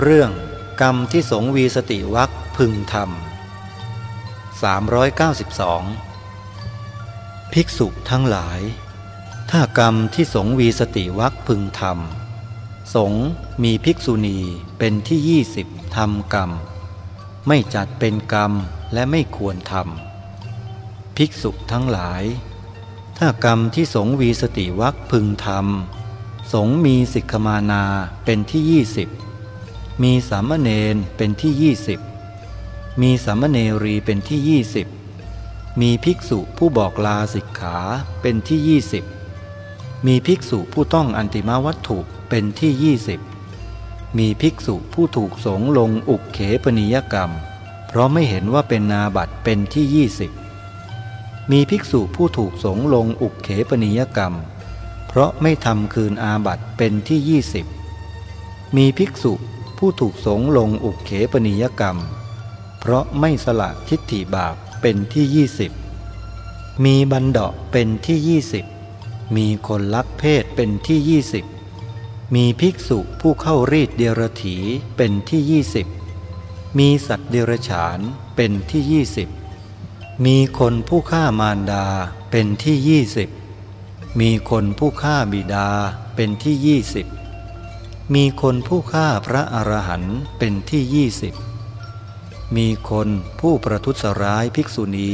เรื่องกรรมที่สงวีสติวักพึงทำ392 ภิกษุทั้งหลาย ถ้ากรรมที่สงวีสติวักพึงทำสงมีภิกษุณีเป็นที่ยี่สิบทำกรรม ไม่จัดเป็นกรรมและไม่ควรทำภิกษุทั้งหลาย ถ้ากรรมที่สงวีสติวักพึงทำสงมีสิกขมานาเป็นที่ยี่สิบ มีสามเณรเป็นที่ยี่สิบมีสามเณรีเป็นที่ยี่สิบมีภิกษุผู้บอกลาสิกขาเป็นที่ยี่สิบมีภิกษุผู้ต้องอันติมาวัตถุเป็นที่ยี่สิบมีภิกษุผู้ถูกสงลงอุกเขปนิยกรรม เพราะไม่เห็นว่าเป็นนาบัตเป็นที่ยี่สิบมีภิกษุผู้ถูกสงลงอุกเขปนิยกรรม เพราะไม่ทำคืนอาบัตเป็นที่ยี่สิบมีภิกษุ ผู้ถูกสงลงอุกเขปนิยกรรม เพราะไม่สละทิฏฐิบาปเป็นที่ยี่สิบมีบันเดาะเป็นที่ยี่สิบมีคนลักเพศเป็นที่ยี่สิบมีภิกษุผู้เข้ารีดเดรถีเป็นที่ยี่สิบมีสัตว์เดรฉานเป็นที่ยี่สิบมีคนผู้ฆ่ามารดาเป็นที่ยี่สิบมีคนผู้ฆ่าบิดาเป็นที่ยี่สิบ มีคนผู้ฆ่าพระอรหันต์เป็นที่ยี่สิบมีคนผู้ประทุษร้ายภิกษุณี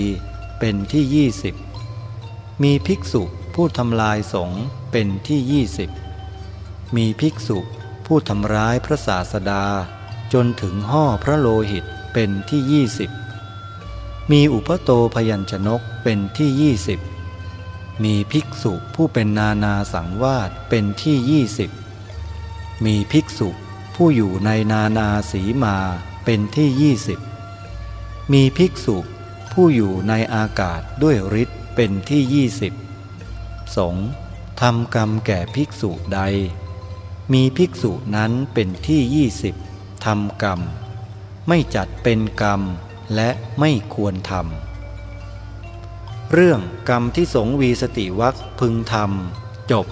เป็นที่ยี่สิบมีภิกษุผู้ทำลายสงฆ์เป็นที่ยี่สิบมีภิกษุผู้ทำร้ายพระศาสดาจนถึงห่อพระโลหิตเป็นที่ยี่สิบมีอุปโตพยัญชนกเป็นที่ยี่สิบมีภิกษุผู้เป็นนานาสังวาสเป็นที่ยี่สิบ มีภิกษุผู้อยู่ในนานาสีมาเป็นที่ยี่สิบมีภิกษุผู้อยู่ในอากาศด้วยฤทธิ์เป็นที่ยี่สิบสงทำกรรมแก่ภิกษุใด มีภิกษุนั้นเป็นที่ยี่สิบทำกรรม ไม่จัดเป็นกรรมและไม่ควรทำเรื่องกรรมที่สงวีสติวักพึงทำจบ